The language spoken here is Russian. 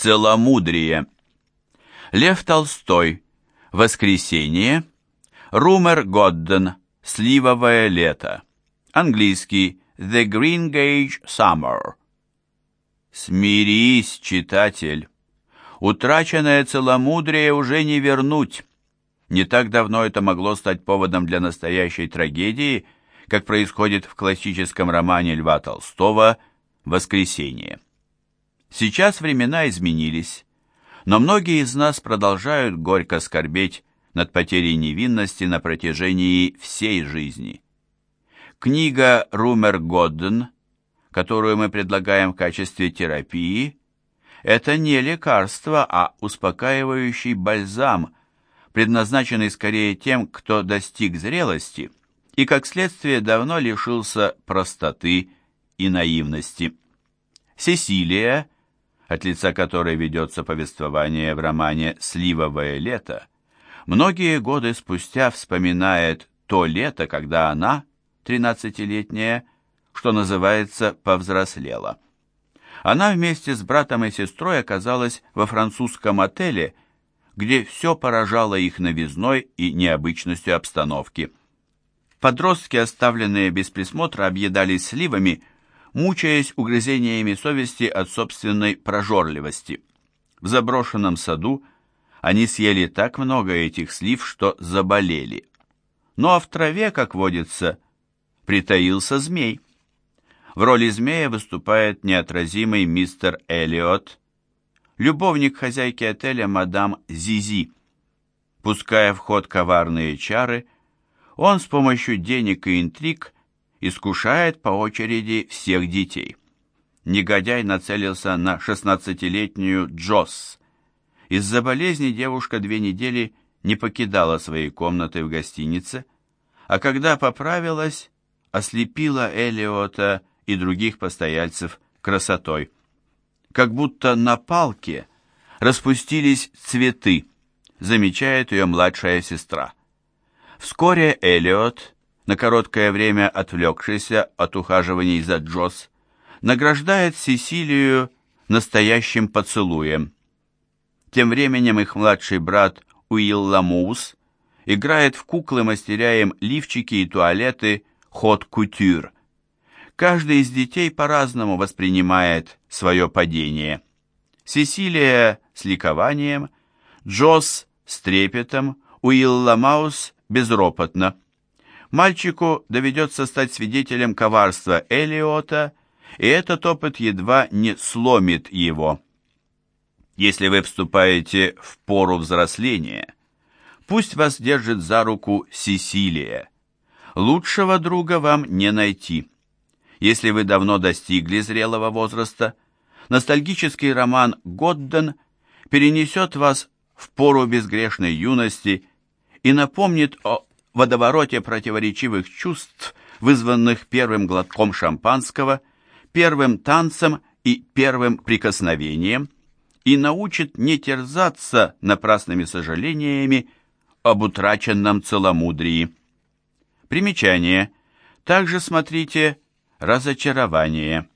Целомудрие. Лев Толстой. Воскресенье. Румер Годден. Сливовое лето. Английский The Green Gage Summer. Смирись, читатель. Утраченное целомудрие уже не вернуть. Не так давно это могло стать поводом для настоящей трагедии, как происходит в классическом романе Льва Толстого «Воскресенье». Сейчас времена изменились, но многие из нас продолжают горько скорбеть над потерей невинности на протяжении всей жизни. Книга «Румер Годден», которую мы предлагаем в качестве терапии, это не лекарство, а успокаивающий бальзам, предназначенный скорее тем, кто достиг зрелости и, как следствие, давно лишился простоты и наивности. Сесилия, от лица которой ведется повествование в романе «Сливовое лето», многие годы спустя вспоминает то лето, когда она, тринадцатилетняя, что называется, повзрослела. Она вместе с братом и сестрой оказалась во французском отеле, где все поражало их новизной и необычностью обстановки. Подростки, оставленные без присмотра, объедались сливами, мучаясь угрызениями совести от собственной прожорливости. В заброшенном саду они съели так много этих слив, что заболели. Ну а в траве, как водится, притаился змей. В роли змея выступает неотразимый мистер Эллиот, любовник хозяйки отеля мадам Зизи. Пуская в ход коварные чары, он с помощью денег и интриг искушает по очереди всех детей. Негодяй нацелился на шестнадцатилетнюю Джосс. Из-за болезни девушка две недели не покидала своей комнаты в гостинице, а когда поправилась, ослепила Элиота и других постояльцев красотой. Как будто на палке распустились цветы, замечает ее младшая сестра. Вскоре Элиот, на короткое время отвлекшийся от ухаживаний за Джосс, награждает Сесилию настоящим поцелуем. Тем временем их младший брат Уилл Ламус играет в куклы, мастеря им лифчики и туалеты ход-кутюр – Каждый из детей по-разному воспринимает свое падение. Сесилия с ликованием, Джосс с трепетом, Уилла Маус безропотно. Мальчику доведется стать свидетелем коварства Элиота, и этот опыт едва не сломит его. Если вы вступаете в пору взросления, пусть вас держит за руку Сесилия. Лучшего друга вам не найти. Если вы давно достигли зрелого возраста, ностальгический роман «Годден» перенесет вас в пору безгрешной юности и напомнит о водовороте противоречивых чувств, вызванных первым глотком шампанского, первым танцем и первым прикосновением, и научит не терзаться напрасными сожалениями об утраченном целомудрии. Примечание. Также смотрите Разочарование.